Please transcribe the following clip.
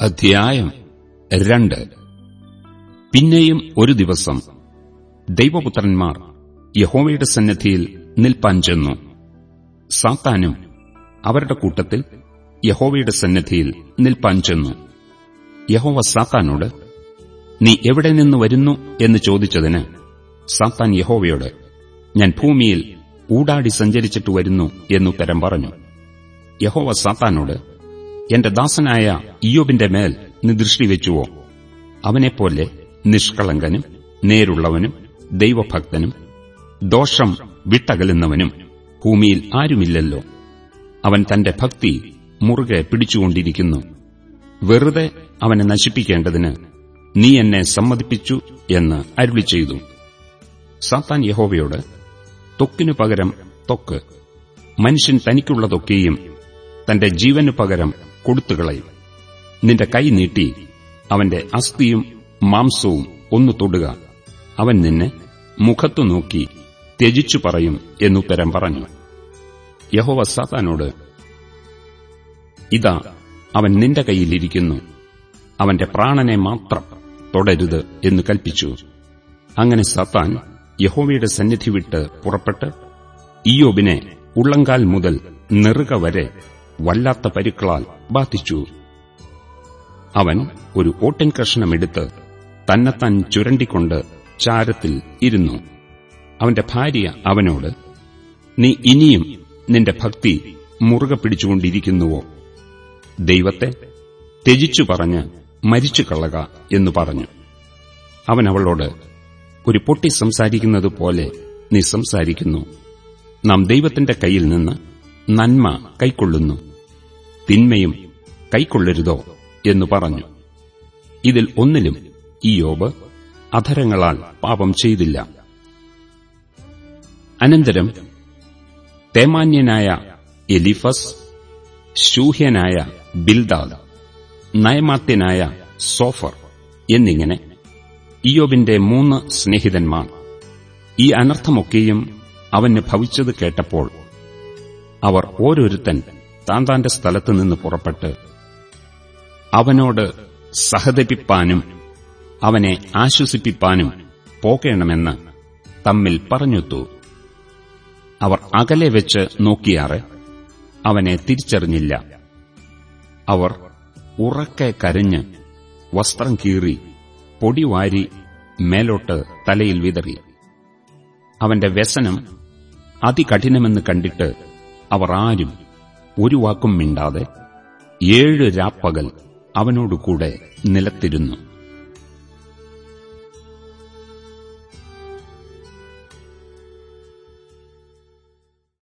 അധ്യായം രണ്ട്. പിന്നെയും ഒരു ദിവസം ദൈവപുത്രന്മാർ യഹോവയുടെ സന്നദ്ധിയിൽ നിൽപ്പാൻ ചെന്നു. സാത്താനും അവരുടെ കൂട്ടത്തിൽ യഹോവയുടെ സന്നദ്ധിയിൽ നിൽപ്പാൻ ചെന്നു. യഹോവ സാത്താനോട് നീ എവിടെ നിന്ന് വരുന്നു? എന്ന് ചോദിച്ചതിന് സാത്താൻ യഹോവയോട് ഞാൻ ഭൂമിയിൽ ഊടാടി സഞ്ചരിച്ചിട്ട് വരുന്നു എന്നുത്തരം പറഞ്ഞു. യഹോവ സാത്താനോട് എന്റെ ദാസനായ ഇയോബിന്റെ മേൽ നീ ദൃഷ്ടിവെച്ചുവോ അവനെപ്പോലെ നിഷ്കളങ്കനും നേരുള്ളവനും ദൈവഭക്തനും ദോഷം വിട്ടകലുന്നവനും ഭൂമിയിൽ ആരുമില്ലല്ലോ. അവൻ തന്റെ ഭക്തി മുറുകെ പിടിച്ചുകൊണ്ടിരിക്കുന്നു. വെറുതെ അവനെ നശിപ്പിക്കേണ്ടതിന് നീ എന്നെ സമ്മതിപ്പിച്ചു എന്ന് അരുളി ചെയ്തു. സാത്താൻ യഹോവയോട് തൊക്കിനു പകരം തൊക്ക് മനുഷ്യൻ തനിക്കുള്ളതൊക്കെയും തന്റെ ജീവനു പകരം കൊടുത്തുകളയും നിന്റെ കൈ നീട്ടി അവന്റെ അസ്ഥിയും മാംസവും ഒന്നു തൊടുക. അവൻ നിന്നെ മുഖത്തു നോക്കി ത്യജിച്ചു പറയും എന്നുത്തരം പറഞ്ഞു. യഹോവ സാത്താനോട് ഇതാ അവൻ നിന്റെ കൈയിലിരിക്കുന്നു അവന്റെ പ്രാണനെ മാത്രം തൊടരുത് എന്ന് കൽപ്പിച്ചു. അങ്ങനെ സാത്താൻ യഹോവയുടെ സന്നിധി വിട്ട് പുറപ്പെട്ട് ഇയോബിനെ ഉള്ളങ്കാൽ മുതൽ നെറുക വരെ വല്ലാത്ത പരുക്കളാൽ ബാധിച്ചു. അവൻ ഒരു ഓട്ടൻ കഷ്ണമെടുത്ത് തന്നെത്താൻ ചുരണ്ടിക്കൊണ്ട് ചാരത്തിൽ ഇരുന്നു. അവന്റെ ഭാര്യ അവനോട് നീ ഇനിയും നിന്റെ ഭക്തി മുറുകെ പിടിച്ചുകൊണ്ടിരിക്കുന്നുവോ? ദൈവത്തെ ത്യജിച്ചു പറഞ്ഞ് മരിച്ചു കളക എന്നു പറഞ്ഞു. അവൻ അവളോട് ഒരു പൊട്ടി സംസാരിക്കുന്നത് പോലെ നീ സംസാരിക്കുന്നു. നാം ദൈവത്തിന്റെ കയ്യിൽ നിന്ന് നന്മ കൈക്കൊള്ളുന്നു. തിന്മയും കൈക്കൊള്ളരുതോ എന്നു പറഞ്ഞു. ഇതിൽ ഒന്നിലും ഈ യോബ് അധരങ്ങളാൽ പാപം ചെയ്തില്ല. അനന്തരം തേമാന്യനായ എലിഫസ് ശൂഹ്യനായ ബിൽദാദ് നയമാത്യനായ സോഫർ എന്നിങ്ങനെ ഇയോബിന്റെ മൂന്ന് സ്നേഹിതന്മാർ ഈ അനർത്ഥമൊക്കെയും അവന് ഭവിച്ചത് കേട്ടപ്പോൾ അവർ ഓരോരുത്തൻ താൻ താന്റെ സ്ഥലത്തുനിന്ന് പുറപ്പെട്ട് അവനോട് സഹതപിപ്പാനും അവനെ ആശ്വസിപ്പിപ്പാനും പോകേണമെന്ന് തമ്മിൽ പറഞ്ഞുത്തു. അവർ അകലെ വെച്ച് നോക്കിയാറെ അവനെ തിരിച്ചറിഞ്ഞില്ല. അവർ ഉറക്കെ കരഞ്ഞ് വസ്ത്രം കീറി പൊടിവാരി മേലോട്ട് തലയിൽ വിതറി. അവന്റെ വ്യസനം അതികഠിനമെന്ന് കണ്ടിട്ട് അവർ ആരും ഒരു വാക്കും മിണ്ടാതെ ഏഴ് രാപ്പകൽ അവനോടുകൂടെ നിലത്തിരുന്നു.